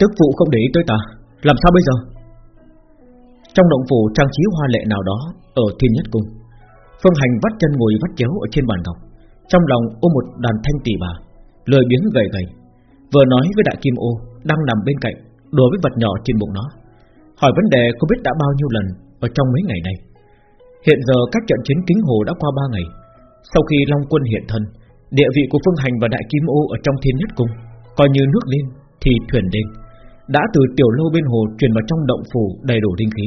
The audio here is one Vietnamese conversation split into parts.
Tức phụ không để ý tới ta. Làm sao bây giờ? Trong động phủ trang trí hoa lệ nào đó Ở thiên nhất cung, Phương Hành vắt chân ngồi vắt chéo ở trên bàn ngọc. Trong lòng ôm một đàn thanh tỷ bà Lười biếng gầy gầy, Vừa nói với đại kim ô Đang nằm bên cạnh Đùa với vật nhỏ trên bụng nó. Hỏi vấn đề không biết đã bao nhiêu lần Ở trong mấy ngày này Hiện giờ các trận chiến kính hồ đã qua ba ngày. Sau khi Long quân hiện thân, Địa vị của Phương Hành và Đại Kim Ô Ở trong thiên nhất cung Coi như nước lên thì thuyền lên. Đã từ tiểu lâu bên hồ truyền vào trong động phủ Đầy đủ linh khí.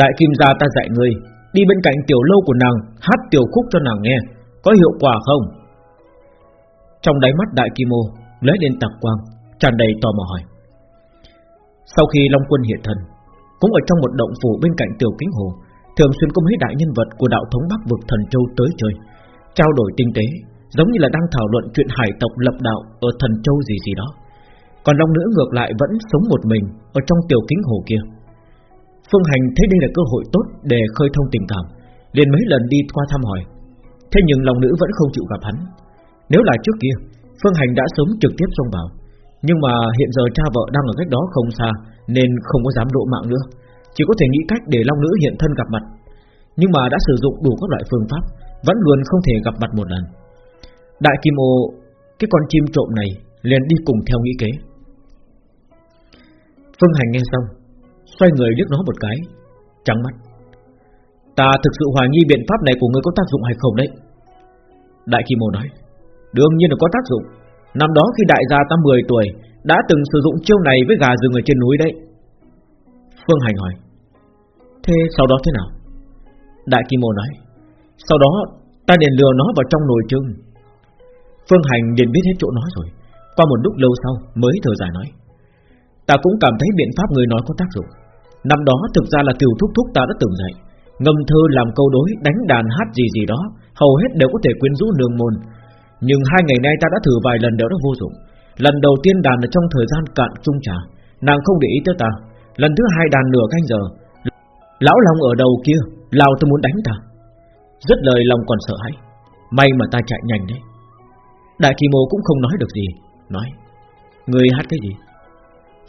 Đại Kim gia ta dạy ngươi, Đi bên cạnh tiểu lâu của nàng, Hát tiểu khúc cho nàng nghe, Có hiệu quả không? Trong đáy mắt Đại Kim Ô, lóe lên tạc quang, tràn đầy tò mò hỏi. Sau khi Long Quân hiện thân, Cũng ở trong một động phủ bên cạnh tiểu kính hồ, Thường xuyên có mấy đại nhân vật Của đạo thống Bắc vực thần châu tới chơi, Trao đổi tinh tế, Giống như là đang thảo luận chuyện hải tộc lập đạo Ở thần châu gì gì đó. Còn Long Nữ ngược lại vẫn sống một mình Ở trong tiểu kính hồ kia. Phương Hành thấy đây là cơ hội tốt Để khơi thông tình cảm, liền mấy lần đi qua thăm hỏi. Thế nhưng lòng nữ vẫn không chịu gặp hắn. Nếu là trước kia, Phương Hành đã sống trực tiếp xông vào. Nhưng mà hiện giờ cha vợ đang ở cách đó không xa, Nên không có dám độ mạng nữa. Chỉ có thể nghĩ cách để Long Nữ hiện thân gặp mặt. Nhưng mà đã sử dụng đủ các loại phương pháp, Vẫn luôn không thể gặp mặt một lần. Đại Kim Ô, Cái con chim trộm này, liền đi cùng theo nghĩ kế. Phương Hành nghe xong, Xoay người liếc nó một cái, Trắng mắt. Ta thực sự hoài nghi biện pháp này của ngươi có tác dụng hay không đấy. Đại Kim Mô nói, Đương nhiên là có tác dụng. Năm đó khi đại gia ta 10 tuổi Đã từng sử dụng chiêu này với gà rừng ở trên núi đấy. Phương Hành hỏi, Thế sau đó thế nào? Đại Kim Mô nói, Sau đó ta liền lừa nó vào trong nồi trưng. Phương Hành liền biết hết chỗ nói rồi, Qua một lúc lâu sau mới thở dài nói Ta cũng cảm thấy biện pháp người nói có tác dụng. Năm đó thực ra là tiểu thúc thúc ta đã từng dạy, Ngâm thơ làm câu đối, Đánh đàn hát gì gì đó, Hầu hết đều có thể quyến rũ nương môn. Nhưng hai ngày nay ta đã thử vài lần đều đã vô dụng. Lần đầu tiên đàn là trong thời gian cạn trung trà, Nàng không để ý tới ta. Lần thứ hai đàn nửa canh giờ, Lão Long ở đầu kia, Lao tôi muốn đánh ta. Rất lời lòng còn sợ hãi. May mà ta chạy nhanh đấy. Đại kỳ mô cũng không nói được gì, Nói Người hát cái gì?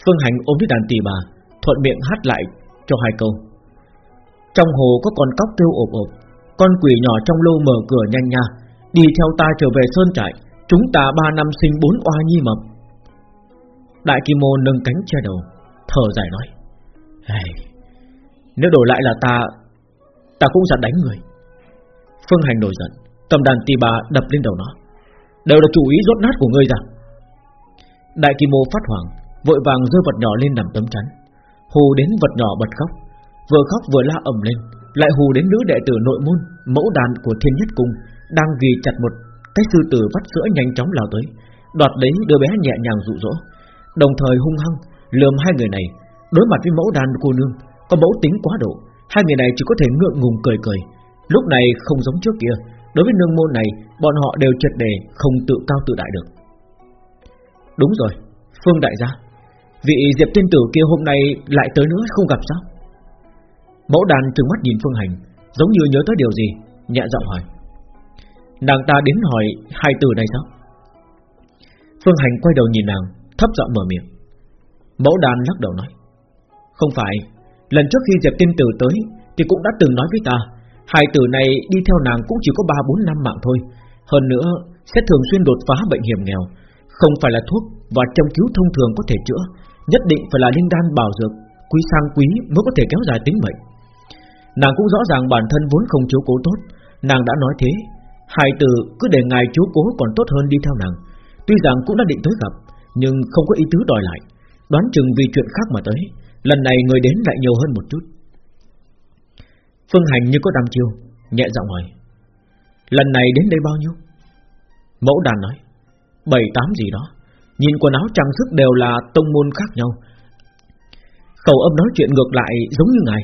Phương Hành ôm lấy đàn tỳ bà Thuận miệng hát lại cho hai câu. Trong hồ có con cóc kêu ộp ộp Con quỷ nhỏ trong lô mở cửa nhanh nha Đi theo ta trở về sơn trại Chúng ta ba năm sinh bốn oa nhi mập. Đại Kim Mô nâng cánh che đầu Thở dài nói hey, Nếu đổi lại là ta Ta cũng dặn đánh người. Phương Hành nổi giận Cầm đàn tỳ bà đập lên đầu nó Đều là chủ ý rốt nát của ngươi ra. Đại Kim Mô phát hoảng Vội vàng rơi vật nhỏ lên nằm tấm chắn. Hù đến vật nhỏ bật khóc. Vừa khóc vừa la ầm lên, Lại hù đến nữ đệ tử nội môn, Mẫu đàn của thiên nhất cung, Đang ghi chặt một cái sư tử vắt sữa nhanh chóng lao tới, Đoạt lấy đứa bé nhẹ nhàng dụ dỗ. Đồng thời hung hăng, lườm hai người này. Đối mặt với mẫu đàn cô nương, Có mẫu tính quá độ, Hai người này chỉ có thể ngượng ngùng cười cười. Lúc này không giống trước kia, Đối với nương môn này, Bọn họ đều triệt đề không tự cao tự đại được. Đúng rồi, Phương đại gia Vị Diệp tiên tử kia hôm nay lại tới nữa không gặp sao? Mẫu đàn trừng mắt nhìn Phương Hành, Giống như nhớ tới điều gì, Nhẹ giọng hỏi. Nàng ta đến hỏi hai từ này sao? Phương Hành quay đầu nhìn nàng, Thấp giọng mở miệng. Mẫu đàn lắc đầu nói, Không phải, Lần trước khi Diệp tiên tử tới Thì cũng đã từng nói với ta, Hai từ này đi theo nàng cũng chỉ có 3-4 năm mạng thôi. Hơn nữa, Sẽ thường xuyên đột phá bệnh hiểm nghèo, Không phải là thuốc và châm cứu thông thường có thể chữa Nhất định phải là linh đan bảo dược, Quý sang quý mới có thể kéo dài tính mệnh. Nàng cũng rõ ràng bản thân vốn không chiếu cố tốt, Nàng đã nói thế. Hai từ cứ để ngài chiếu cố còn tốt hơn đi theo nàng. Tuy rằng cũng đã định tới gặp, Nhưng không có ý tứ đòi lại. Đoán chừng vì chuyện khác mà tới, Lần này người đến lại nhiều hơn một chút. Phương Hành như có đam chiêu, Nhẹ giọng hỏi, Lần này đến đây bao nhiêu? Mẫu đàn nói, Bảy tám gì đó. Nhìn quần áo trang sức đều là tông môn khác nhau. Khẩu âm nói chuyện ngược lại giống như ngài.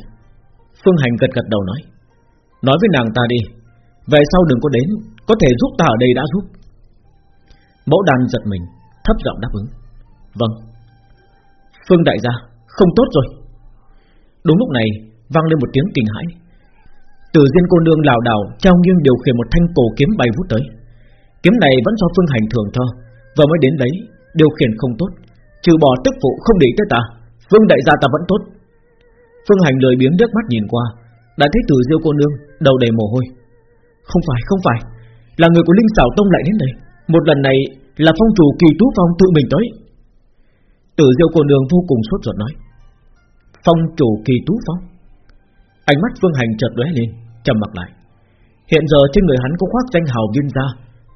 Phương Hành gật gật đầu nói Nói với nàng ta đi. Về sau đừng có đến, Có thể giúp ta ở đây đã giúp. Mẫu đàn giật mình, Thấp giọng đáp ứng. Vâng. Phương đại gia, Không tốt rồi. Đúng lúc này, vang lên một tiếng kinh hãi. Từ diên cô nương lảo đảo Trao nghiêng điều khiển một thanh cổ kiếm bay vút tới. Kiếm này vẫn do Phương Hành thường cho, Vừa mới đến đấy Điều khiển không tốt, Trừ bỏ tức phụ không để tới ta, Phương đại gia ta vẫn tốt. Phương Hành lời biếng nước mắt nhìn qua, Đã thấy từ diêu cô nương đầu đầy mồ hôi. Không phải không phải, Là người của Linh xảo Tông lại đến đây, Một lần này là phong chủ kỳ tú phong tự mình tới. Tử diêu cô nương vô cùng sốt ruột nói, Phong chủ kỳ tú phong. Ánh mắt Phương Hành chợt lóe lên, trầm mặt lại. Hiện giờ trên người hắn có khoác danh hào viên gia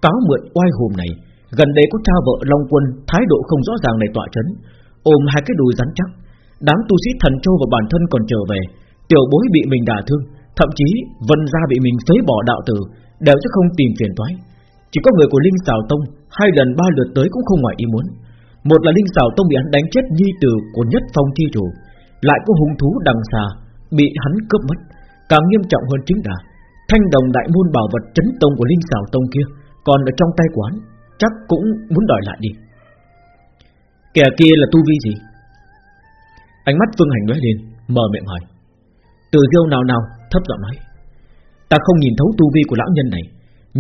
Cáo mượn oai hùm này Gần đây có cha vợ Long Quân Thái độ không rõ ràng này tọa chấn, Ôm hai cái đùi rắn chắc. Đám tu sĩ thần châu và bản thân còn trở về, Tiểu bối bị mình đả thương, Thậm chí vân gia bị mình phế bỏ đạo tử, Đều sẽ không tìm phiền toái. Chỉ có người của Linh Sào Tông Hai lần ba lượt tới cũng không ngoài ý muốn. Một là Linh Sào Tông bị hắn đánh chết nhi tử của nhất phong chi chủ, Lại có hung thú đằng xà Bị hắn cướp mất, Càng nghiêm trọng hơn chính là Thanh đồng đại môn bảo vật chấn tông của Linh Sào Tông kia Còn ở trong tay quán Chắc cũng muốn đòi lại đi. Kẻ kia là tu vi gì? Ánh mắt Phương Hành nói lên, Mở miệng hỏi. Từ diêu nào nào, thấp giọng nói. Ta không nhìn thấu tu vi của lão nhân này,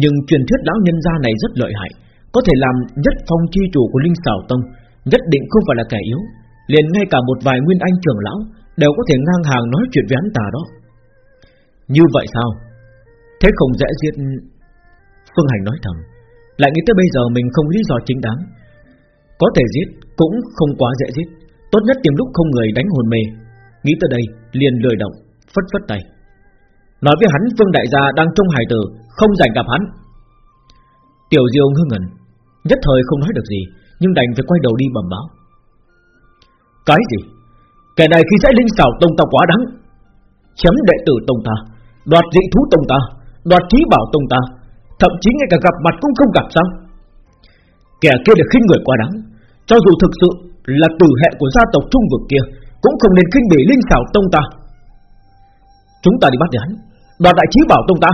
Nhưng truyền thuyết lão nhân gia này rất lợi hại, Có thể làm nhất phong chi chủ của Linh Sảo Tông, Nhất định không phải là kẻ yếu. Liền ngay cả một vài nguyên anh trưởng lão Đều có thể ngang hàng nói chuyện với hắn ta đó. Như vậy sao? Thế không dễ giết, Phương Hành nói thầm. Lại nghĩ tới bây giờ mình không lý do chính đáng. Có thể giết cũng không quá dễ giết. Tốt nhất tìm lúc không người đánh hồn mê. Nghĩ tới đây, liền lười động, Phất phất tay. Nói với hắn, Phương Đại Gia đang trong hải tử, Không rảnh gặp hắn. Tiểu Diêu ngơ ngẩn Nhất thời không nói được gì, Nhưng đành phải quay đầu đi bẩm báo. Cái gì? Kẻ này khi dễ linh xảo tông ta quá đáng. Chấm đệ tử tông ta, Đoạt dị thú tông ta, Đoạt trí bảo tông ta. Thậm chí ngay cả gặp mặt cũng không gặp sao? Kẻ kia là khinh người quá đáng. Cho dù thực sự là tử hệ của gia tộc trung vực kia, Cũng không nên khinh bỉ linh xảo tông ta. Chúng ta đi bắt hắn Đoạt đại trí bảo tông ta.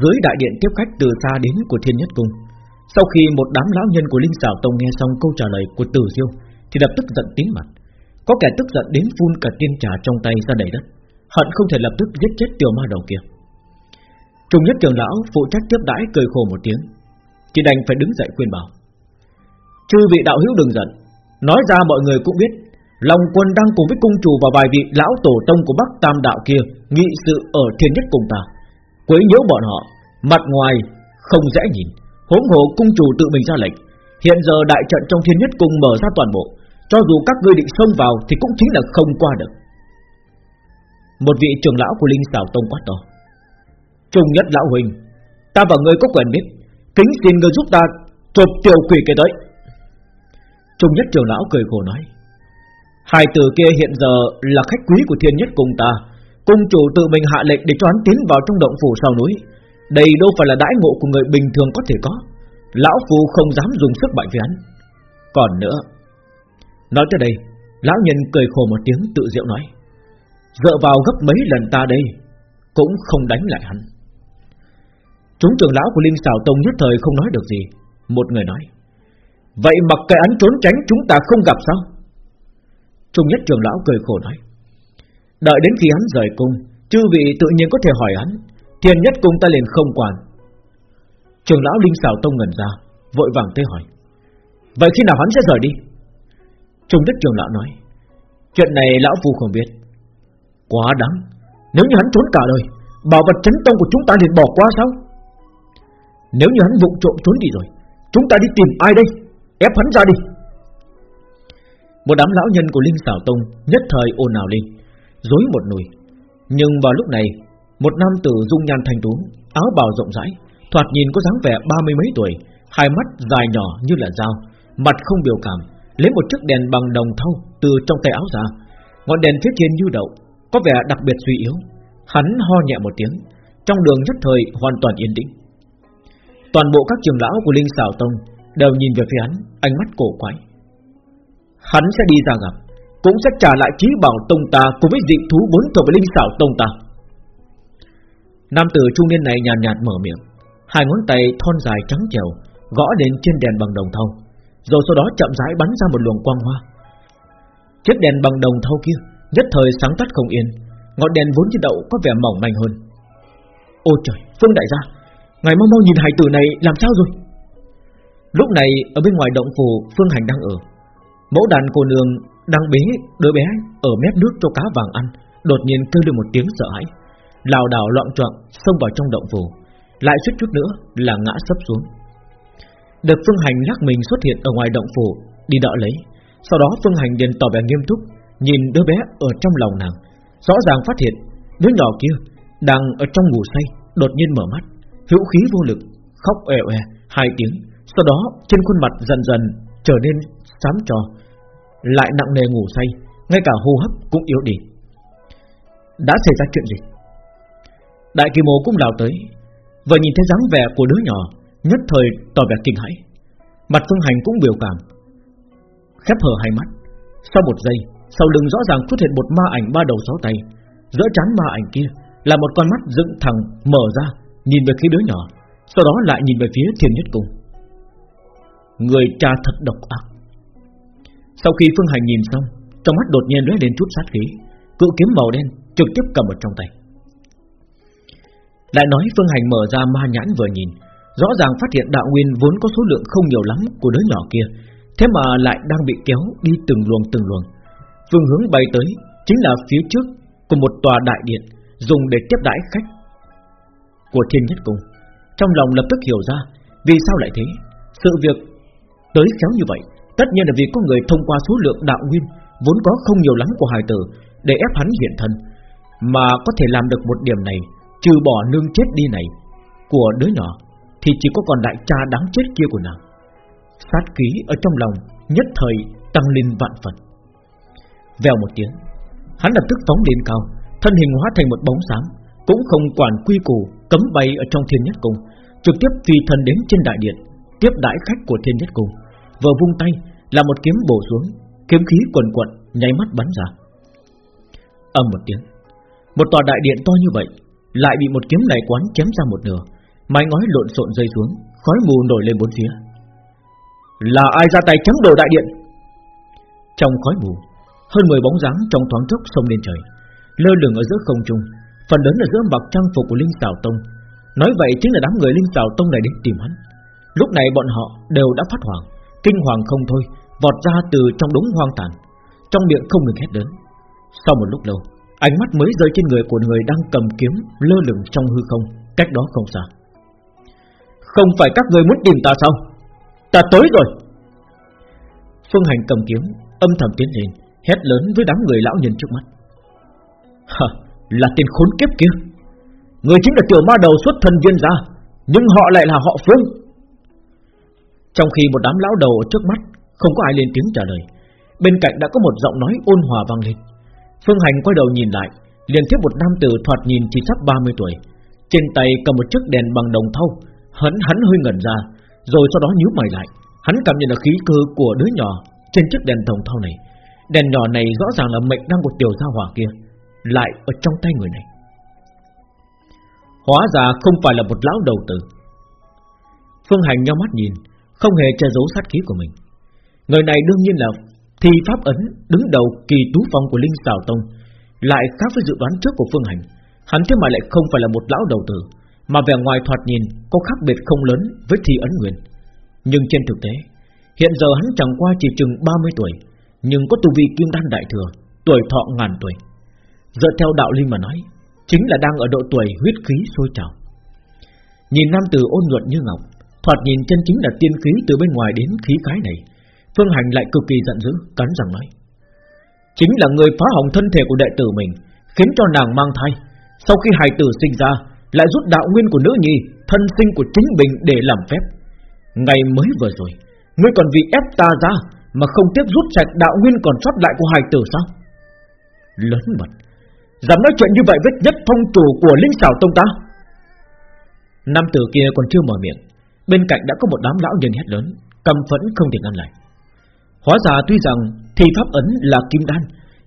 Dưới đại điện tiếp khách từ xa đến của thiên nhất cung, Sau khi một đám lão nhân của linh xảo tông nghe xong câu trả lời của tử diêu, Thì lập tức giận tím mặt. Có kẻ tức giận đến phun cả tiên trà trong tay ra đầy đất, Hận không thể lập tức giết chết tiểu ma đầu kia. Trung nhất trường lão phụ trách tiếp đãi cười khổ một tiếng. Chỉ đành phải đứng dậy khuyên bảo. Chư vị đạo hữu đừng giận. Nói ra mọi người cũng biết, Long quân đang cùng với cung chủ và vài vị lão tổ tông của Bắc Tam đạo kia Nghị sự ở thiên nhất cùng ta. Quấy nhiễu bọn họ, Mặt ngoài không dễ nhìn Hỗn hộ cung chủ tự mình ra lệnh. Hiện giờ đại trận trong thiên nhất cung mở ra toàn bộ, Cho dù các ngươi định xông vào Thì cũng chính là không qua được. Một vị trưởng lão của Linh sảo Tông quát to. Trung nhất lão huynh Ta và ngươi có quen biết, Kính xin ngươi giúp ta chụp tiểu quỷ kia tới Trung nhất trưởng lão cười khổ nói, Hai tử kia hiện giờ là khách quý của thiên nhất cùng ta. Cung chủ tự mình hạ lệnh để cho hắn tiến vào trong động phủ sau núi. Đây đâu phải là đãi ngộ của người bình thường có thể có. Lão phù không dám dùng sức mạnh với hắn. Còn nữa, Nói tới đây, Lão nhân cười khổ một tiếng tự diệu nói, Dựa vào gấp mấy lần ta đây, Cũng không đánh lại hắn. Chúng trưởng lão của Linh xảo Tông nhất thời không nói được gì. Một người nói, Vậy mặc cái án trốn tránh, chúng ta không gặp sao? Trung nhất trường lão cười khổ nói, Đợi đến khi hắn rời cung, Chư vị tự nhiên có thể hỏi hắn Thiền nhất cung ta liền không quản. Trường lão Linh xảo Tông ngẩn ra, Vội vàng tới hỏi, Vậy khi nào hắn sẽ rời đi? Trung nhất trường lão nói, Chuyện này lão phu không biết. Quá đáng, Nếu như hắn trốn cả đời, Bảo vật chấn tông của chúng ta liền bỏ qua sao? Nếu như hắn vụng trộm trốn đi rồi, Chúng ta đi tìm ai đây? Ép hắn ra đi. Một đám lão nhân của Linh Xảo Tông Nhất thời ồn ào lên Dối một nùi Nhưng vào lúc này, Một nam tử dung nhan thanh tú, Áo bào rộng rãi, Thoạt nhìn có dáng vẻ ba mươi mấy tuổi, Hai mắt dài nhỏ như là dao, Mặt không biểu cảm, Lấy một chiếc đèn bằng đồng thau Từ trong tay áo ra. Ngọn đèn phía trên như đậu, Có vẻ đặc biệt suy yếu. Hắn ho nhẹ một tiếng, Trong đường nhất thời hoàn toàn yên tĩnh. Toàn bộ các trường lão của Linh Xảo Tông Đều nhìn về phía hắn Ánh mắt cổ quái. Hắn sẽ đi ra gặp Cũng sẽ trả lại trí bảo tông ta Cùng với dị thú bốn thuộc linh xảo tông ta. Nam tử trung niên này nhàn nhạt, nhạt mở miệng Hai ngón tay thon dài trắng trèo Gõ đến trên đèn bằng đồng thau Rồi sau đó chậm rãi bắn ra một luồng quang hoa. Chiếc đèn bằng đồng thau kia Nhất thời sáng tắt không yên Ngọn đèn vốn như đậu có vẻ mỏng manh hơn. Ôi trời, Phương Đại gia Ngài mau mau nhìn hải tử này, làm sao rồi? Lúc này, ở bên ngoài động phủ, Phương Hành đang ở. Mẫu đàn cô nương đang bế đứa bé Ở mép nước cho cá vàng ăn, Đột nhiên kêu lên một tiếng sợ hãi. Lảo đảo loạn trọng xông vào trong động phủ. Lại suýt chút nữa là ngã sấp xuống. Được Phương Hành lắc mình xuất hiện ở ngoài động phủ, Đi đỡ lấy. Sau đó Phương Hành liền tỏ vẻ nghiêm túc, Nhìn đứa bé ở trong lòng nàng. Rõ ràng phát hiện đứa nhỏ kia Đang ở trong ngủ say, Đột nhiên mở mắt. Hữu khí vô lực, Khóc ẻ ẻ e hai tiếng, Sau đó trên khuôn mặt dần dần trở nên xám trò, Lại nặng nề ngủ say, Ngay cả hô hấp cũng yếu đi. Đã xảy ra chuyện gì? Đại kỳ mồ cũng lao tới, Vừa nhìn thấy dáng vẻ của đứa nhỏ, Nhất thời tỏ vẻ kinh hãi. Mặt phương hành cũng biểu cảm, Khép hờ hai mắt. Sau một giây, Sau lưng rõ ràng xuất hiện một ma ảnh ba đầu sáu tay, Giữa chán ma ảnh kia Là một con mắt dựng thẳng, mở ra Nhìn về phía đứa nhỏ, Sau đó lại nhìn về phía thiên nhất cung. Người cha thật độc ác. Sau khi Phương Hành nhìn xong, Trong mắt đột nhiên lóe lên chút sát khí, Cự kiếm màu đen trực tiếp cầm ở trong tay. Lại nói Phương Hành mở ra ma nhãn vừa nhìn, Rõ ràng phát hiện đạo nguyên vốn có số lượng không nhiều lắm Của đứa nhỏ kia, Thế mà lại đang bị kéo đi từng luồng từng luồng. Phương hướng bay tới Chính là phía trước của một tòa đại điện, Dùng để tiếp đãi khách của thiên nhất cung. Trong lòng lập tức hiểu ra, Vì sao lại thế? Sự việc tới khéo như vậy, Tất nhiên là vì có người thông qua số lượng đạo nguyên Vốn có không nhiều lắm của hài tử Để ép hắn hiện thân. Mà có thể làm được một điểm này, Trừ bỏ nương chết đi này Của đứa nhỏ, Thì chỉ có còn đại cha đáng chết kia của nàng. Sát khí ở trong lòng Nhất thời tăng lên vạn phần. Vèo một tiếng, Hắn lập tức phóng lên cao, Thân hình hóa thành một bóng sáng, Cũng không quản quy củ cấm bay ở trong thiên nhất cung, Trực tiếp phi thân đến trên đại điện, Tiếp đãi khách của thiên nhất cung Vừa vung tay là một kiếm bổ xuống, Kiếm khí quần quận nháy mắt bắn ra. Âm một tiếng, Một tòa đại điện to như vậy, lại bị một kiếm này quán chém ra một nửa, Mái ngói lộn xộn rơi xuống, Khói mù nổi lên bốn phía. Là ai ra tay chấm đổ đại điện? Trong khói mù, Hơn 10 bóng dáng trong thoáng chốc xông lên trời, Lơ lửng ở giữa không trung Phần lớn là giữa mặc trang phục của Linh tào Tông. Nói vậy chính là đám người Linh tào Tông này đến tìm hắn. Lúc này bọn họ đều đã phát hoảng, Kinh hoàng không thôi, Vọt ra từ trong đống hoang tàn, Trong miệng không ngừng hét lớn. Sau một lúc lâu, Ánh mắt mới rơi trên người của người đang cầm kiếm Lơ lửng trong hư không, Cách đó không xa. Không phải các người muốn tìm ta sao? Ta tới rồi. Phương Hành cầm kiếm, Âm thầm tiến lên, Hét lớn với đám người lão nhân trước mắt. Hả? Là tên khốn kiếp kia. Người chính là tiểu ma đầu xuất thần viên ra Nhưng họ lại là họ Phương. Trong khi một đám lão đầu ở trước mắt, Không có ai lên tiếng trả lời, Bên cạnh đã có một giọng nói ôn hòa vang lên. Phương Hành quay đầu nhìn lại, liền thấy một nam tử thoạt nhìn chỉ sắp 30 tuổi, Trên tay cầm một chiếc đèn bằng đồng thau Hắn hắn hơi ngẩn ra, Rồi sau đó nhíu mày lại. Hắn cảm nhận được khí cơ của đứa nhỏ Trên chiếc đèn đồng thau này. Đèn nhỏ này rõ ràng là mệnh đang của tiểu gia hỏa kia. Lại ở trong tay người này Hóa ra không phải là một lão đầu tử Phương Hành nhau mắt nhìn Không hề che giấu sát khí của mình Người này đương nhiên là thi pháp ấn đứng đầu kỳ tú phong của Linh Sảo Tông lại khác với dự đoán trước của Phương Hành. Hắn thế mà lại không phải là một lão đầu tử, mà vẻ ngoài thoạt nhìn có khác biệt không lớn với Thi ấn nguyên. Nhưng trên thực tế, hiện giờ hắn chẳng qua chỉ chừng 30 tuổi, nhưng có tu vi kim đan đại thừa, tuổi thọ ngàn tuổi. Dựa theo đạo linh mà nói, chính là đang ở độ tuổi huyết khí sôi trào. Nhìn nam tử ôn nhuận như ngọc, thoạt nhìn chân chính là tiên khí từ bên ngoài đến khí khái này, Phương Hành lại cực kỳ giận dữ Cắn răng nói Chính là người phá hỏng thân thể của đệ tử mình Khiến cho nàng mang thai. Sau khi hài tử sinh ra Lại rút đạo nguyên của nữ nhi Thân sinh của chính mình để làm phép. Ngày mới vừa rồi Ngươi còn vì ép ta ra Mà không tiếp rút sạch đạo nguyên còn sót lại của hài tử sao? Lớn mật. Dám nói chuyện như vậy với nhất phong chủ của linh xảo tông ta? Nam tử kia còn chưa mở miệng. Bên cạnh đã có một đám lão nhân hét lớn, Cầm phẫn không thể ngăn lại. Hóa ra tuy rằng thi pháp ấn là kim đan,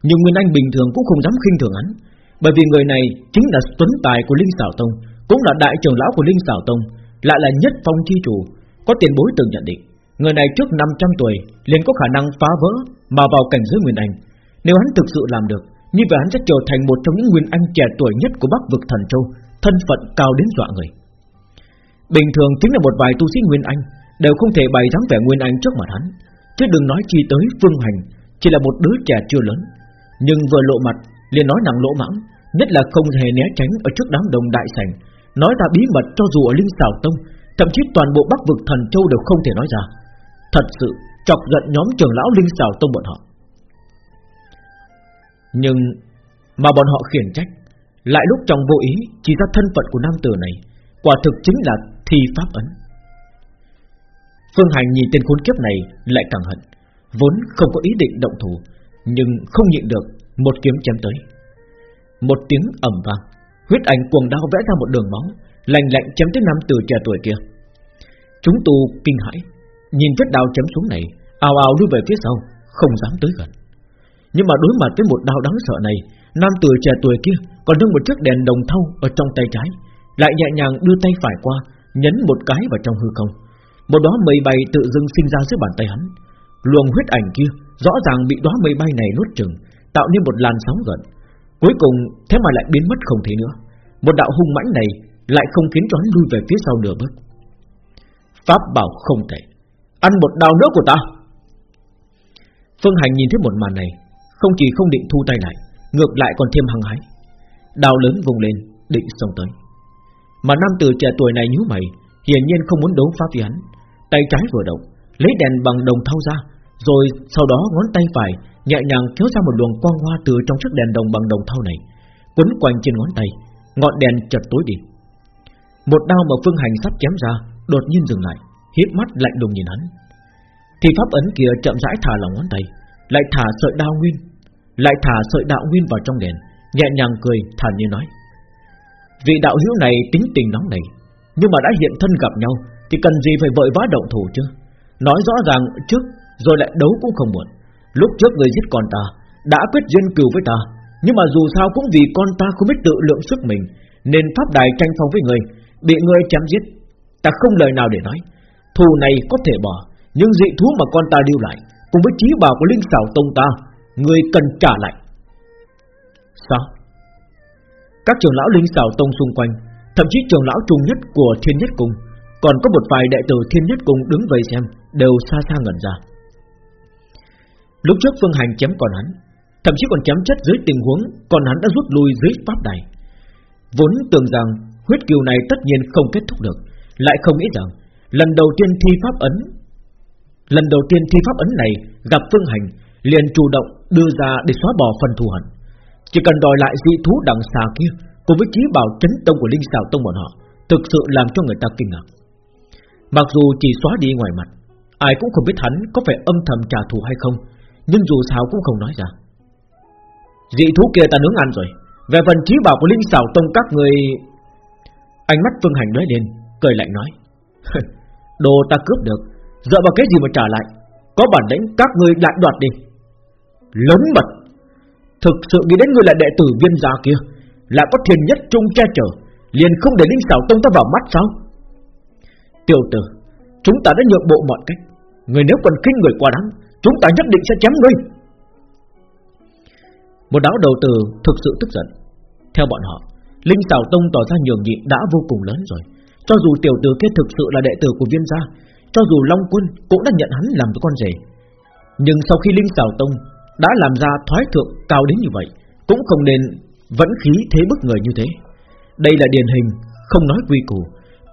Nhưng Nguyên Anh bình thường cũng không dám khinh thường hắn, Bởi vì người này chính là tuấn tài của Linh Sảo Tông, Cũng là đại trưởng lão của Linh Sảo Tông, Lại là nhất phong chi chủ, Có tiền bối từng nhận định. Người này trước 500 tuổi liền có khả năng phá vỡ Mà vào cảnh giới Nguyên Anh. Nếu hắn thực sự làm được như vậy hắn sẽ trở thành một trong những Nguyên Anh trẻ tuổi nhất của Bắc vực Thần Châu, Thân phận cao đến dọa người. Bình thường chính là một vài tu sĩ Nguyên Anh, Đều không thể bày dáng vẻ nguyên anh trước mặt hắn. Chứ đừng nói chi tới Phương Hành, Chỉ là một đứa trẻ chưa lớn. Nhưng vừa lộ mặt, liền nói nặng lỗ mãng, Nhất là không hề né tránh ở trước đám đồng đại sảnh, Nói ra bí mật cho dù ở Linh Xảo Tông, Thậm chí toàn bộ Bắc vực thần châu đều không thể nói ra. Thật sự, chọc giận nhóm trưởng lão Linh Xảo Tông bọn họ nhưng Mà bọn họ khiển trách. Lại lúc trong vô ý, Chỉ ra thân phận của nam tử này, Quả thực chính là thi pháp ấn. Phương Hành nhìn tên khốn kiếp này Lại càng hận, Vốn không có ý định động thủ, Nhưng không nhịn được, Một kiếm chém tới. Một tiếng ầm vang, Huyết ảnh cuồng đao vẽ ra một đường máu, Lạnh lạnh chém tới nam tử trẻ tuổi kia. Chúng tu kinh hãi, Nhìn vết đao chém xuống này, ào ào lui về phía sau, Không dám tới gần. Nhưng mà đối mặt với một đau đáng sợ này, Nam tử trẻ tuổi kia còn nâng một chiếc đèn đồng thau ở trong tay trái, Lại nhẹ nhàng đưa tay phải qua, Nhấn một cái vào trong hư không. Một đóa mây bay tự dưng sinh ra dưới bàn tay hắn. Luồng huyết ảnh kia Rõ ràng bị đóa mây bay này nuốt chừng Tạo nên một làn sóng gần Cuối cùng, thế mà lại biến mất không thấy nữa. Một đạo hung mãnh này Lại không khiến cho hắn lui về phía sau nửa bước. Pháp bảo không thể. Ăn một đao nữa của ta. Phương Hành nhìn thấy một màn này không chỉ không định thu tay lại, Ngược lại còn thêm hăng hái. Đao lớn vùng lên, định xông tới. Mà nam tử trẻ tuổi này nhíu mày, Hiển nhiên không muốn đấu pháp với hắn. Tay trái vừa động, Lấy đèn bằng đồng thau ra, Rồi sau đó ngón tay phải Nhẹ nhàng kéo ra một luồng quang hoa từ trong chiếc đèn đồng bằng đồng thau này, Quấn quanh trên ngón tay, Ngọn đèn chợt tối đi. Một đao mà phương hành sắp chém ra, Đột nhiên dừng lại, híp mắt lạnh lùng nhìn hắn. Thì pháp ấn kia chậm rãi thả lỏng ngón tay lại thả sợi đao nguyên. Lại thả sợi đạo nguyên vào trong đèn, Nhẹ nhàng cười, thản nhiên nói. Vị đạo hữu này tính tình nóng này Nhưng mà đã hiện thân gặp nhau, Thì cần gì phải vội vã động thủ chứ? Nói rõ ràng trước, Rồi lại đấu cũng không muộn. Lúc trước người giết con ta, Đã quyết duyên cừu với ta, Nhưng mà dù sao cũng vì con ta không biết tự lượng sức mình, Nên pháp đài tranh phong với người, Bị người chém giết. Ta không lời nào để nói, Thù này có thể bỏ, Nhưng dị thú mà con ta lưu lại Cùng với trí bảo của linh xảo tông ta, Người cần trả lại. Sao? Các trưởng lão linh xảo tông xung quanh, Thậm chí trưởng lão trung nhất của thiên nhất cung, Còn có một vài đệ tử thiên nhất cung đứng vây xem, Đều xa xa ngẩn ra. Lúc trước phương hành chém còn hắn, Thậm chí còn chém chết dưới tình huống Còn hắn đã rút lui dưới pháp đài. Vốn tưởng rằng huyết kiều này tất nhiên không kết thúc được, Lại không nghĩ rằng Lần đầu tiên thi pháp ấn Lần đầu tiên thi pháp ấn này Gặp phương hành, liền chủ động đưa ra để xóa bỏ phần thù hận. Chỉ cần đòi lại dị thú đằng xa kia, Cùng với trí bảo chấn tông của Linh xào Tông bọn họ, Thực sự làm cho người ta kinh ngạc. Mặc dù chỉ xóa đi ngoài mặt, Ai cũng không biết hắn có phải âm thầm trả thù hay không, Nhưng dù sao cũng không nói ra. Dị thú kia ta nướng ăn rồi, Về phần trí bảo của Linh xào Tông các người, Ánh mắt Phương Hành nói lên, Cười lạnh nói Đồ ta cướp được Dựa vào cái gì mà trả lại? Có bản lĩnh, các ngươi lại đoạt đi. Lớn mật. Thực sự nghĩ đến người là đệ tử viên gia kia Là có thiền nhất trung che chở, Liền không để linh xảo tông ta vào mắt sao? Tiểu tử, Chúng ta đã nhượng bộ mọi cách. Người nếu còn kinh người quá đáng, Chúng ta nhất định sẽ chém ngươi. Một đáo đầu tử thực sự tức giận. Theo bọn họ, Linh xảo tông tỏ ra nhường nhịn đã vô cùng lớn rồi. Cho dù tiểu tử kia thực sự là đệ tử của viên gia cho dù Long Quân cũng đã nhận hắn làm con rể. Nhưng sau khi Linh Sảo Tông Đã làm ra thoái thượng cao đến như vậy, Cũng không nên vẫn khí thế bức người như thế. Đây là điển hình, Không nói quy củ,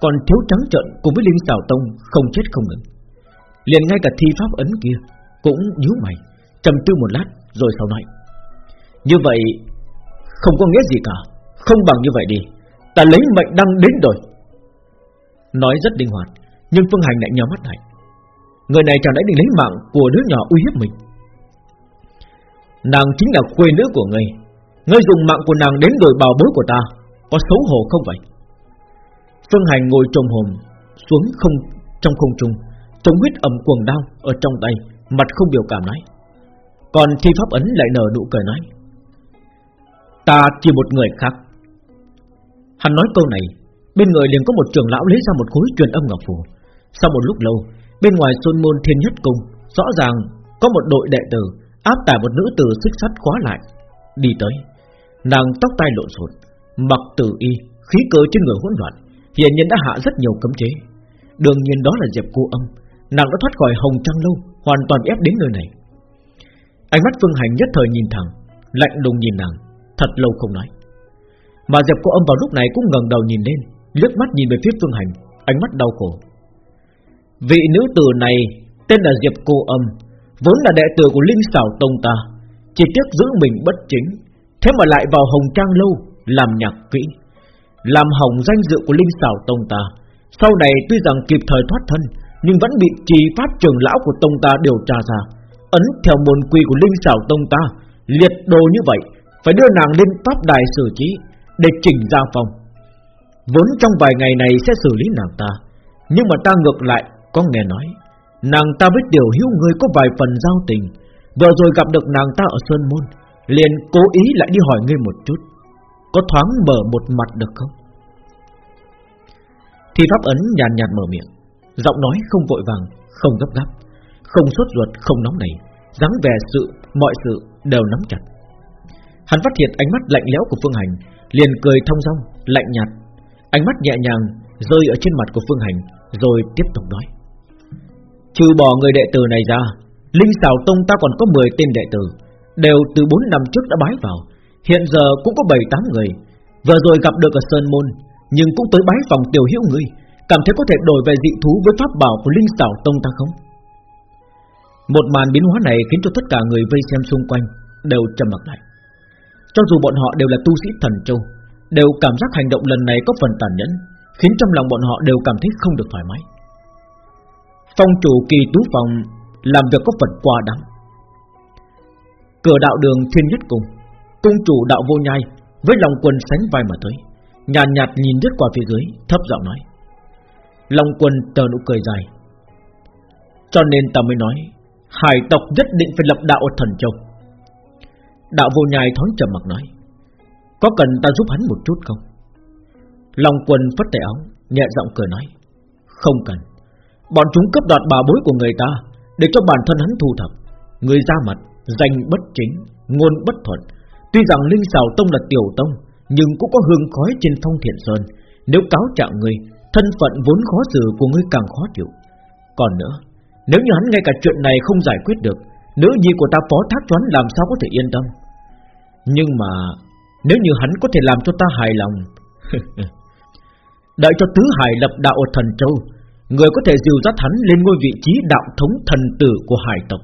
Còn thiếu trắng trợn cùng với Linh Sảo Tông Không chết không ngừng. Liền ngay cả thi pháp ấn kia Cũng nhíu mày, trầm tư một lát rồi sau nói, Như vậy Không có nghĩa gì cả, Không bằng như vậy đi, Ta lấy mệnh đăng đến rồi. Nói rất linh hoạt nhưng Phương Hành lại nhắm mắt lại. Người này chẳng lẽ định lấy mạng của đứa nhỏ uy hiếp mình? Nàng chính là quê nữ của ngươi. Ngươi dùng mạng của nàng đến đổi bào bối của ta. Có xấu hổ không vậy? Phương Hành ngồi trồm hồn Xuống không, trong không trung, Chống huyết ẩm quần đau ở trong tay, Mặt không biểu cảm nói. Còn thi pháp ấn lại nở nụ cười nói. Ta chỉ một người khác. Hắn nói câu này, Bên người liền có một trưởng lão lấy ra một khối truyền âm ngọc phù. Sau một lúc lâu, Bên ngoài xuân môn thiên nhất cung, Rõ ràng có một đội đệ tử Áp tải một nữ tử xích sắt khóa lại. Đi tới, Nàng tóc tai lộn xộn, Mặc tử y, Khí cơ trên người hỗn loạn Hiện nhiên đã hạ rất nhiều cấm chế. Đương nhiên đó là Diệp cô âm, Nàng đã thoát khỏi hồng trăng lâu, Hoàn toàn ép đến nơi này. Ánh mắt Phương Hành nhất thời nhìn thẳng, Lạnh lùng nhìn nàng, Thật lâu không nói. Mà Diệp cô âm vào lúc này cũng ngẩng đầu nhìn lên, liếc mắt nhìn về phía Phương Hành, Ánh mắt đau khổ. Vị nữ tử này Tên là Diệp cô âm, Vốn là đệ tử của Linh sảo Tông ta, Chỉ tiếc giữ mình bất chính, Thế mà lại vào Hồng Trang Lâu, Làm nhạc kỹ, Làm hỏng danh dự của Linh sảo Tông ta. Sau này tuy rằng kịp thời thoát thân, Nhưng vẫn bị trì pháp trưởng lão của Tông ta điều tra ra. Ấn theo môn quy của Linh sảo Tông ta, Liệt đồ như vậy, Phải đưa nàng lên pháp đài xử trí Để chỉnh ra phòng Vốn trong vài ngày này sẽ xử lý nàng ta, Nhưng mà ta ngược lại có nghe nói Nàng ta với tiểu hiếu người có vài phần giao tình. Vừa rồi gặp được nàng ta ở Sơn Môn Liền cố ý lại đi hỏi ngươi một chút. Có thoáng mở một mặt được không? Thì pháp ấn nhàn nhạt, nhạt mở miệng Giọng nói không vội vàng Không gấp gáp Không sốt ruột không nóng nảy dáng vẻ sự mọi sự đều nắm chặt. Hắn phát hiện ánh mắt lạnh lẽo của Phương Hành Liền cười thông dong Lạnh nhạt. Ánh mắt nhẹ nhàng rơi ở trên mặt của Phương Hành Rồi tiếp tục nói. Trừ bỏ người đệ tử này ra, Linh xảo tông ta còn có 10 tên đệ tử, Đều từ 4 năm trước đã bái vào. Hiện giờ cũng có 7-8 người. Vừa rồi gặp được ở Sơn Môn, Nhưng cũng tới bái phòng tiểu hiểu ngươi. Cảm thấy có thể đổi về dị thú với pháp bảo của Linh xảo tông ta không? Một màn biến hóa này khiến cho tất cả người vây xem xung quanh Đều trầm mặc lại. Cho dù bọn họ đều là tu sĩ thần châu, Đều cảm giác hành động lần này có phần tàn nhẫn, Khiến trong lòng bọn họ đều cảm thấy không được thoải mái. Phong chủ kỳ tú phòng Làm việc có phần qua đáng Cửa đạo đường thiên nhất cùng Cung chủ đạo vô nhai Với lòng quân sánh vai mà tới Nhàn nhạt, nhạt nhìn đứt qua phía dưới Thấp giọng nói. Long quân tờ nụ cười dài. Cho nên ta mới nói Hải tộc nhất định phải lập đạo ở thần châu. Đạo vô nhai thoáng trầm mặt nói Có cần ta giúp hắn một chút không? Long quân phất tay áo Nhẹ giọng cười nói Không cần. Bọn chúng cướp đoạt bà bối của người ta Để cho bản thân hắn thu thập. Người ra mặt, danh bất chính Ngôn bất thuận. Tuy rằng Linh xào Tông là tiểu tông Nhưng cũng có hương khói trên phong thiện sơn. Nếu cáo trạng người Thân phận vốn khó xử của ngươi càng khó chịu. Còn nữa Nếu như hắn ngay cả chuyện này không giải quyết được Nữ nhi của ta phó thác choán làm sao có thể yên tâm? Nhưng mà Nếu như hắn có thể làm cho ta hài lòng Đợi cho tứ hải lập đạo ở thần châu Người có thể dìu dắt hắn lên ngôi vị trí đạo thống thần tử của hải tộc.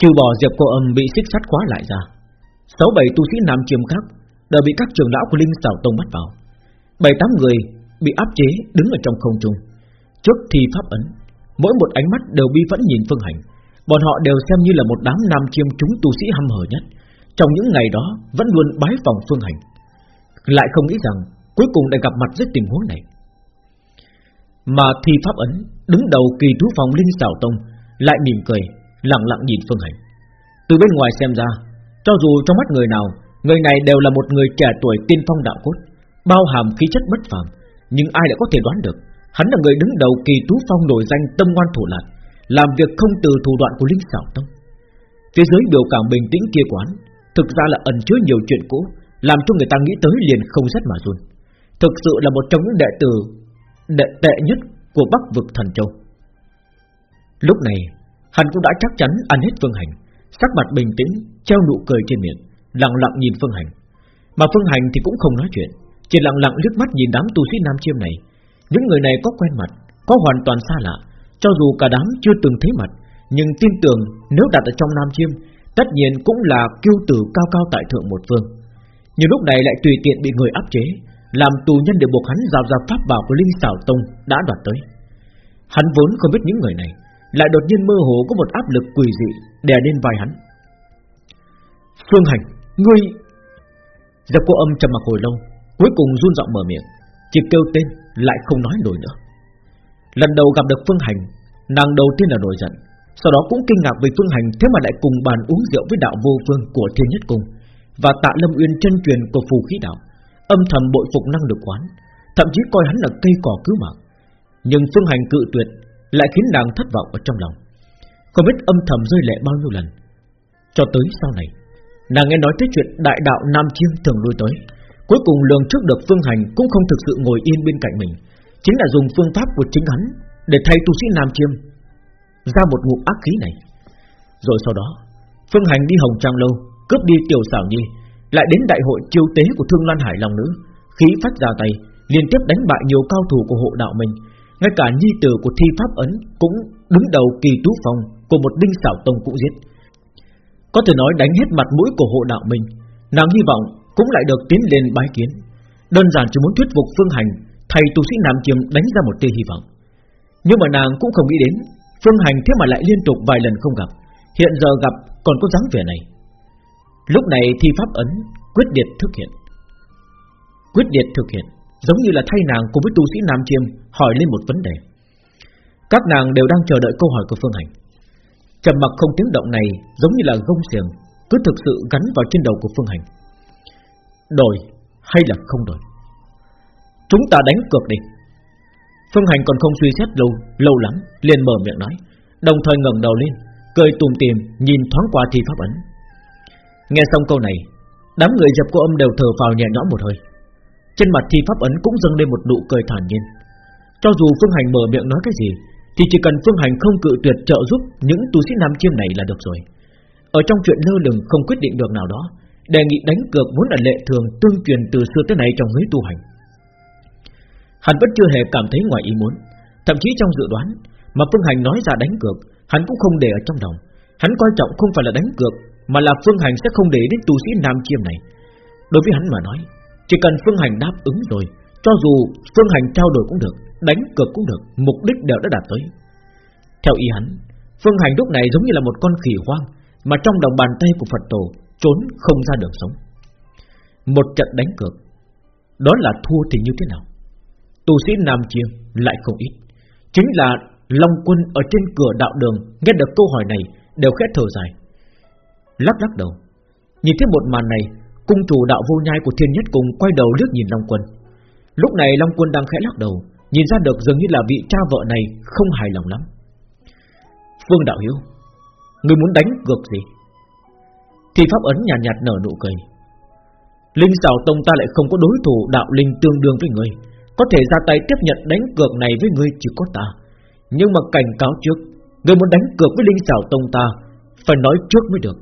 Trừ bỏ Diệp cô âm bị xích sắt khóa lại ra, Sáu bảy tu sĩ nam chiêm khác Đều bị các trường lão của Linh Sảo Tông bắt vào. Bảy tám người bị áp chế đứng ở trong không trung. Trước thi pháp ấn, Mỗi một ánh mắt đều bi phẫn nhìn Phương Hành. Bọn họ đều xem như là một đám nam chiêm chúng tu sĩ hâm hở nhất. Trong những ngày đó, Vẫn luôn bái phòng Phương Hành. Lại không nghĩ rằng Cuối cùng lại gặp mặt dưới tình huống này mà thi pháp ấn, Đứng đầu kỳ thú phòng Linh Sảo Tông, Lại mỉm cười, lặng lặng nhìn Phương Hành. Từ bên ngoài xem ra, Cho dù trong mắt người nào, Người này đều là một người trẻ tuổi tiên phong đạo cốt, Bao hàm khí chất bất phàm, Nhưng ai lại có thể đoán được, Hắn là người đứng đầu kỳ tú phong nổi danh tâm ngoan thủ lạc Làm việc không từ thủ đoạn của Linh Sảo Tông. Phía dưới biểu cảm bình tĩnh kia quán, Thực ra là ẩn chứa nhiều chuyện cũ, Làm cho người ta nghĩ tới liền không rất mà run. Thực sự là một trong những đệ tử đệ tệ nhất của Bắc vực thần châu. Lúc này, hắn cũng đã chắc chắn ăn hết Phương Hành, sắc mặt bình tĩnh, treo nụ cười trên miệng, lặng lặng nhìn Phương Hành. Mà Phương Hành thì cũng không nói chuyện, chỉ lặng lặng liếc mắt nhìn đám tu sĩ nam chiêm này. Những người này có quen mặt, có hoàn toàn xa lạ, cho dù cả đám chưa từng thấy mặt, nhưng tin tưởng nếu đặt ở trong nam chiêm, tất nhiên cũng là kiêu tử cao cao tại thượng một phương. Nhưng lúc này lại tùy tiện bị người áp chế, làm tù nhân để buộc hắn giao ra pháp bảo của Linh Sảo Tông đã đoạt tới. Hắn vốn không biết những người này, lại đột nhiên mơ hồ có một áp lực quỷ dị đè lên vai hắn. Phương Hành, ngươi... Giặc cô âm trầm mặc hồi lâu, cuối cùng run giọng mở miệng, chỉ kêu tên lại không nói nổi nữa. Lần đầu gặp được Phương Hành, nàng đầu tiên là nổi giận, sau đó cũng kinh ngạc về Phương Hành thế mà lại cùng bàn uống rượu với đạo vô phương của Thiên Nhất Cung và Tạ Lâm Uyên chân truyền của phù khí đạo âm thầm bội phục năng lực quán, thậm chí coi hắn là cây cỏ cứu mạng. Nhưng phương hành cự tuyệt lại khiến nàng thất vọng ở trong lòng, không biết âm thầm rơi lệ bao nhiêu lần. Cho tới sau này, nàng nghe nói tới chuyện đại đạo Nam Chiêm thường lui tới, cuối cùng lường trước được phương hành cũng không thực sự ngồi yên bên cạnh mình, Chính là dùng phương pháp của chính hắn Để thay tu sĩ Nam Chiêm Ra một ngụm ác khí này Rồi sau đó Phương Hành đi Hồng Trang Lâu Cướp đi Tiểu Xảo Nhi lại đến đại hội chiêu tế của Thương Lan Hải Long Nữ. Khí phát ra tay, Liên tiếp đánh bại nhiều cao thủ của hộ đạo mình. Ngay cả nhi tử của thi pháp ấn Cũng đứng đầu kỳ tú phòng Của một đinh xảo tông cũng giết. Có thể nói đánh hết mặt mũi của hộ đạo mình, Nàng hy vọng cũng lại được tiến lên bái kiến. Đơn giản chỉ muốn thuyết phục Phương Hành, Thầy tu sĩ Nam Chiêm đánh ra một tia hy vọng. Nhưng mà nàng cũng không nghĩ đến, Phương Hành thế mà lại liên tục vài lần không gặp. Hiện giờ gặp còn có dáng vẻ này. Lúc này thi pháp ấn Quyết liệt thực hiện. Quyết liệt thực hiện, Giống như là thay nàng cùng với tu sĩ Nam Chiêm Hỏi lên một vấn đề. Các nàng đều đang chờ đợi câu hỏi của Phương Hành. Trầm mặc không tiếng động này Giống như là gông xiềng, Cứ thực sự gắn vào trên đầu của Phương Hành. Đổi hay là không đổi? Chúng ta đánh cược đi. Phương Hành còn không suy xét lâu Lâu lắm, liền mở miệng nói, Đồng thời ngẩng đầu lên, Cười tùm tìm, nhìn thoáng qua thi pháp ấn. Nghe xong câu này, Đám người dập cô âm đều thở vào nhẹ nhõm một hơi. Trên mặt thi pháp ấn cũng dâng lên một nụ cười thản nhiên. Cho dù Phương Hành mở miệng nói cái gì, Thì chỉ cần Phương Hành không cự tuyệt trợ giúp Những tu sĩ nam chiêm này là được rồi. Ở trong chuyện lơ lửng không quyết định được nào đó, Đề nghị đánh cược vốn là lệ thường Tương truyền từ xưa tới nay trong giới tu hành. Hắn vẫn chưa hề cảm thấy ngoài ý muốn, Thậm chí trong dự đoán, Mà Phương Hành nói ra đánh cược, Hắn cũng không để ở trong lòng. Hắn coi trọng không phải là đánh cược mà là Phương Hành sẽ không để đến tu sĩ Nam Chiêm này. Đối với hắn mà nói, Chỉ cần Phương Hành đáp ứng rồi, Cho dù Phương Hành trao đổi cũng được, Đánh cược cũng được, Mục đích đều đã đạt tới. Theo ý hắn, Phương Hành lúc này giống như là một con khỉ hoang, Mà trong đồng bàn tay của Phật Tổ Trốn không ra đường sống. Một trận đánh cược, Đó là thua thì như thế nào? Tu sĩ Nam Chiêm lại không ít, Chính là Long quân ở trên cửa đạo đường Nghe được câu hỏi này đều khẽ thở dài. Lắc lắc đầu. Nhìn thấy một màn này Cung chủ đạo vô nhai của thiên nhất cùng quay đầu liếc nhìn Long quân. Lúc này Long quân đang khẽ lắc đầu Nhìn ra được dường như là vị cha vợ này Không hài lòng lắm. Phương đạo hiếu Người muốn đánh cược gì? Thì pháp ấn nhàn nhạt, nhạt nở nụ cười. Linh xảo tông ta lại không có đối thủ đạo linh tương đương với người. Có thể ra tay tiếp nhận đánh cược này với người chỉ có ta. Nhưng mà cảnh cáo trước người muốn đánh cược với linh xảo tông ta Phải nói trước mới được.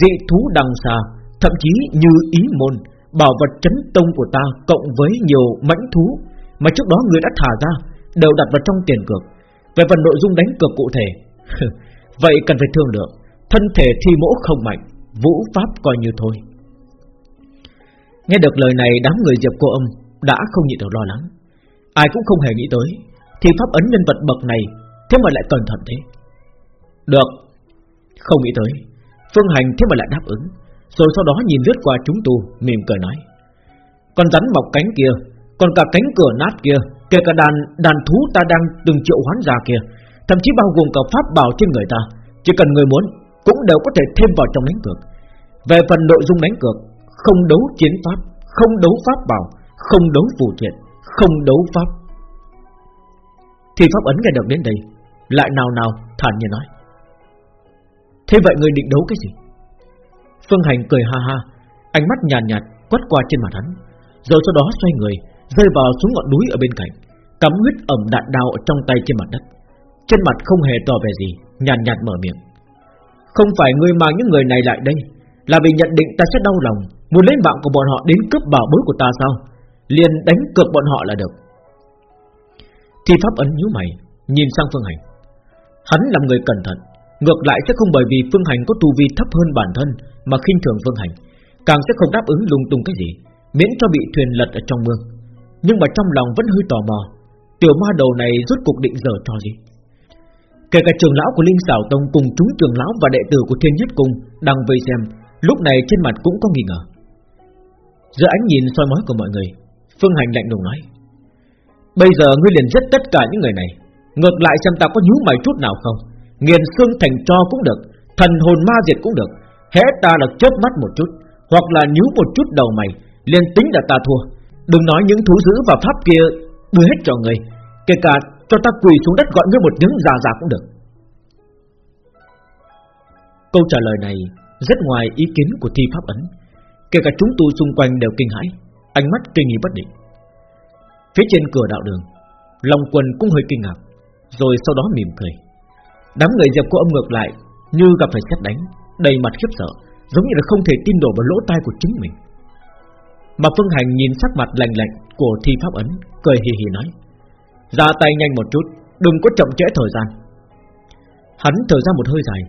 Dị thú đằng xa, Thậm chí như ý môn, Bảo vật chấn tông của ta Cộng với nhiều mãnh thú Mà trước đó người đã thả ra Đều đặt vào trong tiền cược. Về phần nội dung đánh cược cụ thể, Vậy cần phải thương lượng. Thân thể thi mỗ không mạnh, Vũ pháp coi như thôi. Nghe được lời này, đám người Diệp cô âm đã không nhịn được lo lắng. Ai cũng không hề nghĩ tới Thì pháp ấn nhân vật bậc này Thế mà lại cẩn thận thế. Được, Không nghĩ tới. Phương hành thế mà lại đáp ứng. Rồi sau đó nhìn lướt qua chúng tu Mỉm cười nói. Con rắn mọc cánh kia, Còn cả cánh cửa nát kia, Kể cả đàn đàn thú ta đang từng triệu hoán ra kia, Thậm chí bao gồm cả pháp bảo trên người ta, Chỉ cần người muốn Cũng đều có thể thêm vào trong đánh cược. Về phần nội dung đánh cược, Không đấu chiến pháp, Không đấu pháp bảo, Không đấu phù triệt, không đấu pháp. Thì pháp ấn nghe được đến đây, Lại nào nào thản nhiên nói. Thế vậy người định đấu cái gì Phương Hành cười ha ha Ánh mắt nhàn nhạt, nhạt quét qua trên mặt hắn Rồi sau đó xoay người Rơi vào xuống ngọn núi ở bên cạnh Cắm huyết ẩm đạn đao ở trong tay trên mặt đất Trên mặt không hề tỏ vẻ gì Nhàn nhạt, nhạt mở miệng Không phải ngươi mang những người này lại đây Là vì nhận định ta sẽ đau lòng Muốn lấy mạng của bọn họ đến cướp bảo bối của ta sao liền đánh cược bọn họ là được. Thi pháp ấn nhíu mày, nhìn sang Phương Hành. Hắn là người cẩn thận, ngược lại sẽ không bởi vì Phương Hành có tu vi thấp hơn bản thân mà khinh thường Phương Hành, càng sẽ không đáp ứng lung tung cái gì, miễn cho bị thuyền lật ở trong mương. Nhưng mà trong lòng vẫn hơi tò mò, tiểu ma đầu này rốt cục định giờ cho gì? Kể cả trường lão của Linh Sảo Tông cùng chúng trường lão và đệ tử của Thiên Nhất Cung đang vây xem, lúc này trên mặt cũng có nghi ngờ. Giữa ánh nhìn soi mói của mọi người, Phương Hành lạnh lùng nói Bây giờ ngươi liền giết tất cả những người này Ngược lại xem ta có nhú mày chút nào không Nghiền xương thành cho cũng được Thần hồn ma diệt cũng được. Hễ ta là chớp mắt một chút Hoặc là nhíu một chút đầu mày liền tính là ta thua. Đừng nói những thú dữ và pháp kia Đưa hết cho người Kể cả cho ta quỳ xuống đất gọi ngươi một tiếng già già cũng được. Câu trả lời này Rất ngoài ý kiến của thi pháp ấn. Kể cả chúng tu xung quanh đều kinh hãi Ánh mắt kinh nghi bất định. Phía trên cửa đạo đường Long Quân cũng hơi kinh ngạc, rồi sau đó mỉm cười. Đám người dẹp cô âm ngược lại, như gặp phải xét đánh, đầy mặt khiếp sợ, giống như là không thể tin đổ vào lỗ tai của chính mình. Mà Phương Hành nhìn sắc mặt lạnh lạnh của thi pháp ấn, cười hì hì nói: ra tay nhanh một chút, đừng có chậm trễ thời gian. Hắn thở ra một hơi dài,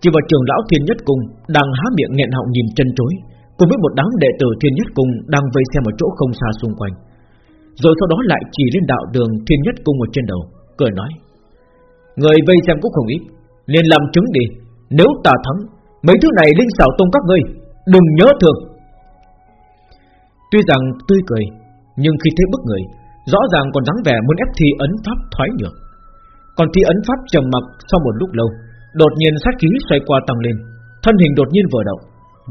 chỉ vào trường lão thiên nhất cung đang há miệng nghẹn họng nhìn chân chối, cùng với một đám đệ tử thiên nhất cung đang vây xem ở chỗ không xa xung quanh. Rồi sau đó lại chỉ lên đạo đường thiên nhất cung ở trên đầu, cười nói: người vây xem cũng không ít, nên làm chứng đi. Nếu ta thắng, mấy thứ này linh xảo tông các ngươi, đừng nhớ thường. Tuy rằng tươi cười, nhưng khi thấy bức người, rõ ràng còn dáng vẻ muốn ép thi ấn pháp thoái nhược. Còn thi ấn pháp trầm mặc sau một lúc lâu, đột nhiên sát khí xoay qua tăng lên, thân hình đột nhiên vừa động,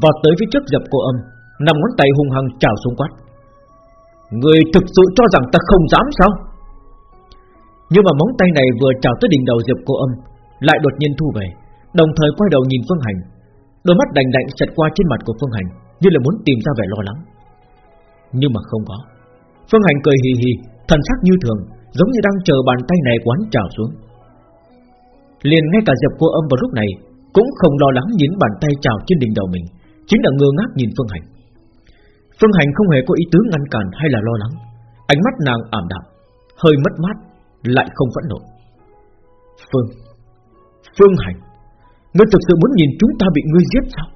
vọt tới phía trước dập cô âm, nằm ngón tay hung hăng chảo xuống quát. Người thực sự cho rằng ta không dám sao? Nhưng mà móng tay này vừa chảo tới đỉnh đầu Diệp Cô Âm, lại đột nhiên thu về, đồng thời quay đầu nhìn Phương Hành, đôi mắt đành đạnh xẹt qua trên mặt của Phương Hành, như là muốn tìm ra vẻ lo lắng. Nhưng mà không có. Phương Hành cười hì hì, thần sắc như thường, giống như đang chờ bàn tay này quán trào xuống. Liền ngay cả Diệp Cô Âm vào lúc này cũng không lo lắng nhìn bàn tay trào trên đỉnh đầu mình, chính là ngơ ngác nhìn Phương Hành. Phương Hành không hề có ý tứ ngăn cản hay là lo lắng, ánh mắt nàng ảm đạm, hơi mất mát, lại không phẫn nộ. Phương, Phương Hành, ngươi thực sự muốn nhìn chúng ta bị ngươi giết sao?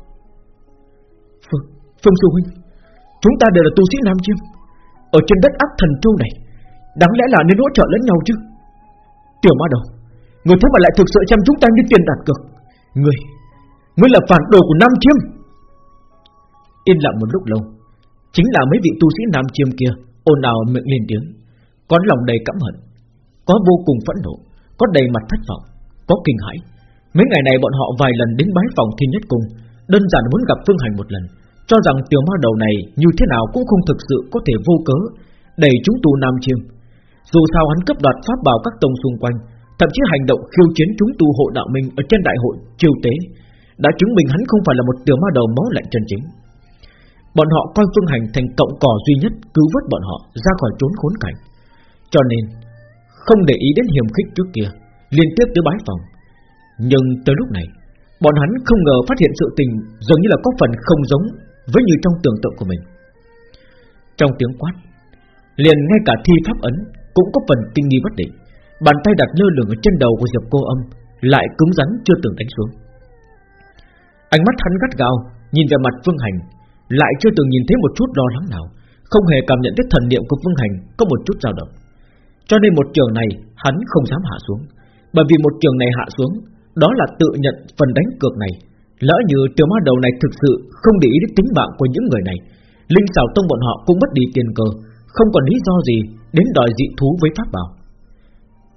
Phương, Phương Sư Huynh, chúng ta đều là tu sĩ Nam Chiêm, ở trên đất ác thần châu này Đáng lẽ là nên hỗ trợ lẫn nhau chứ? Tiểu ma đầu Người thế mà lại thực sự chăm chúng ta như tiền đặt cược, ngươi, Ngươi là phản đồ của Nam Chiêm. Yên lặng một lúc lâu Chính là mấy vị tu sĩ Nam Chiêm kia ồn ào miệng lên tiếng con lòng đầy căm hận. Có vô cùng phẫn nộ Có đầy mặt thất vọng Có kinh hãi Mấy ngày này bọn họ vài lần đến bái phòng thiên nhất cung Đơn giản muốn gặp Phương Hành một lần cho rằng tiểu ma đầu này như thế nào cũng không thực sự có thể vô cớ đẩy chúng tu nam chiêm. Dù sao hắn cấp đoạt pháp bảo các tông xung quanh, thậm chí hành động khiêu chiến chúng tu hộ đạo minh ở trên đại hội triều tế, đã chứng minh hắn không phải là một tiểu ma đầu máu lạnh chân chính. Bọn họ coi phương hành thành cộng cỏ duy nhất cứu vớt bọn họ ra khỏi trốn khốn cảnh. Cho nên, không để ý đến hiểm khích trước kia, liên tiếp tới bái phòng. Nhưng tới lúc này, bọn hắn không ngờ phát hiện sự tình dường như là có phần không giống với như trong tưởng tượng của mình. Trong tiếng quát, liền ngay cả thi pháp ấn cũng có phần kinh nghi bất định. Bàn tay đặt lơ lửng ở trên đầu của Diệp Cô Âm lại cứng rắn chưa từng đánh xuống. Ánh mắt hắn gắt gao nhìn về mặt Phương Hành, lại chưa từng nhìn thấy một chút lo lắng nào, không hề cảm nhận thấy thần niệm của Phương Hành có một chút dao động. Cho nên một trường này hắn không dám hạ xuống, bởi vì một trường này hạ xuống, đó là tự nhận phần đánh cược này. Lỡ như tiểu ma đầu này thực sự không để ý đến tính mạng của những người này Linh xảo tông bọn họ cũng mất đi tiền cờ, Không còn lý do gì đến đòi dị thú với pháp bảo.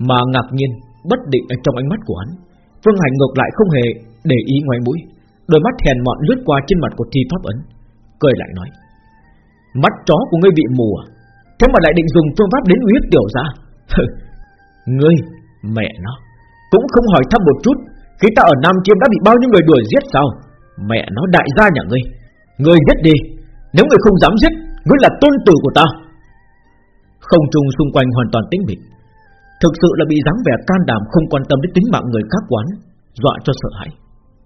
Mà ngạc nhiên Bất định ở trong ánh mắt của hắn Phương Hành ngược lại không hề để ý ngoài mũi Đôi mắt hèn mọn lướt qua trên mặt của thi pháp ấn Cười lại nói Mắt chó của ngươi bị mù à? Thế mà lại định dùng phương pháp đến uy hiếp tiểu ra Ngươi, Mẹ nó, Cũng không hỏi thăm một chút, khi ta ở Nam Chiêm đã bị bao nhiêu người đuổi giết sao? Mẹ nó đại gia nhà ngươi Ngươi giết đi. Nếu ngươi không dám giết, Ngươi là tôn tử của ta. Không trung xung quanh hoàn toàn tĩnh mịch. Thực sự là bị dáng vẻ can đảm Không quan tâm đến tính mạng người khác quán, Dọa cho sợ hãi.